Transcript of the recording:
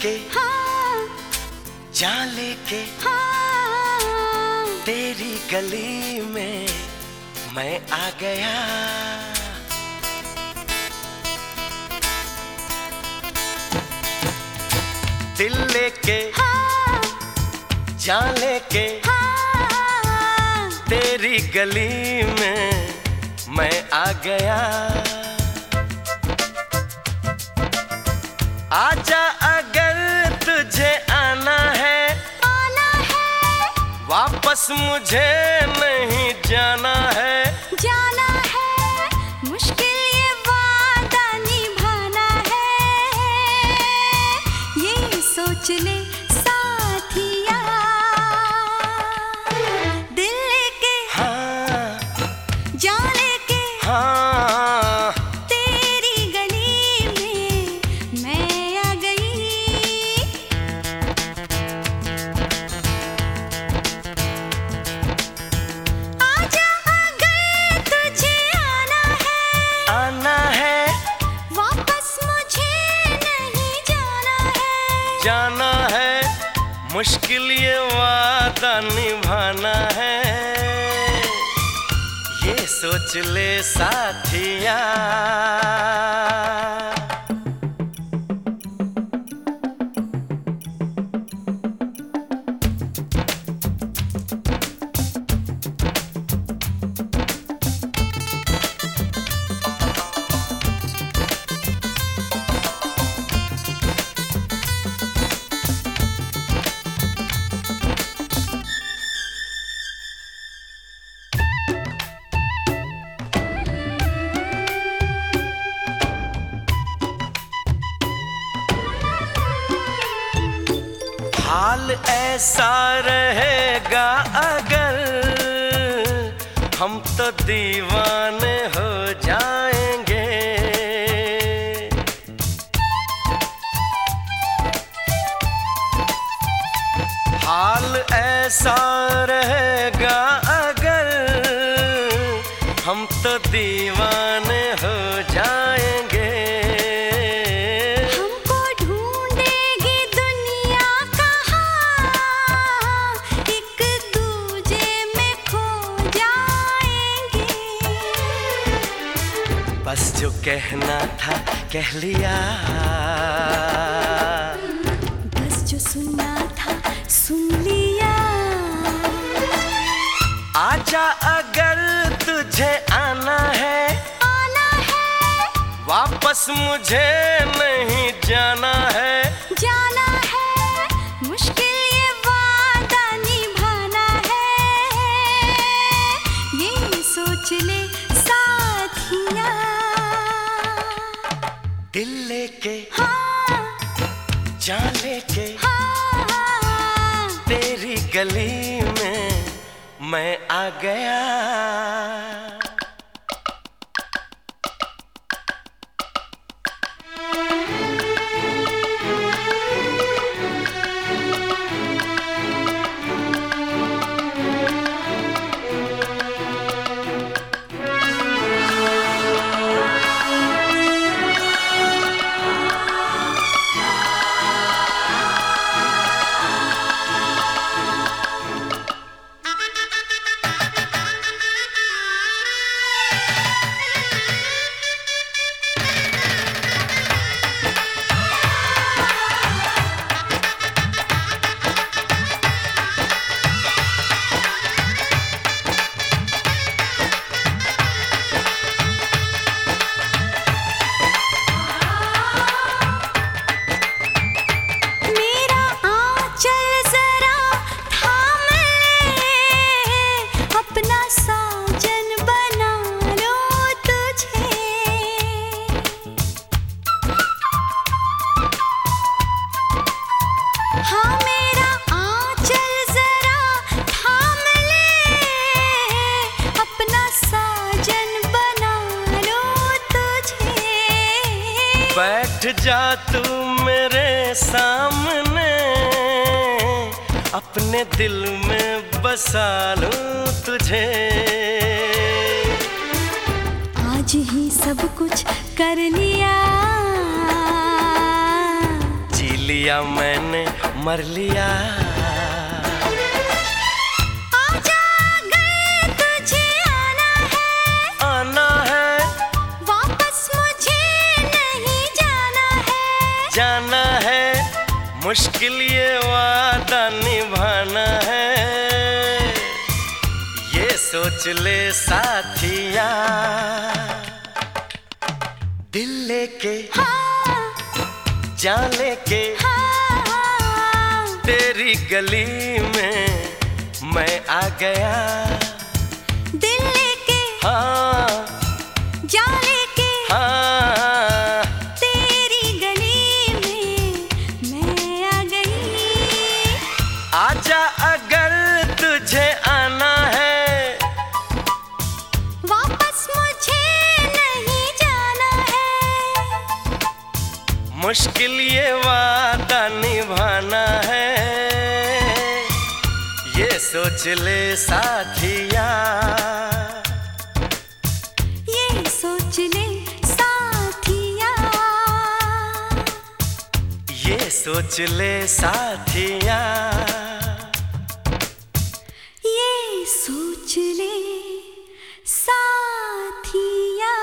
लेके हाँ। जा लेके हाँ। तेरी गली में मैं आ गया। दिल लेके हाँ। जा लेके हाँ। तेरी गली में मैं आ गया। आजा वापस मुझे नहीं जाना है। मुश्किल ये वादा निभाना है। ये सोच ले साथिया। हाल ऐसा रहेगा अगर हम तो दीवाने हो जाएँगे। हाल ऐसा रहेगा अगर हम तो दीवाने हो जाएँगे बस जो कहना था कह लिया। बस जो सुनना था सुन लिया। आजा अगर तुझे आना है। आना है। वापस मुझे नहीं जाना है। जाना है। तेरी गली में मैं आ गया। बैठ जा तू मेरे सामने अपने दिल में बसा लूँ तुझे। आज ही सब कुछ कर लिया। जी लिया मैंने मर लिया। जाना है, मुश्किल ये वादा निभाना है। ये सोच ले साथिया। दिल लेके, जान लेके, तेरी गली में मैं आ गया। ये सोच ले साथिया। ये सोच ले साथिया। ये सोच ले साथिया। ये सोच ले साथिया।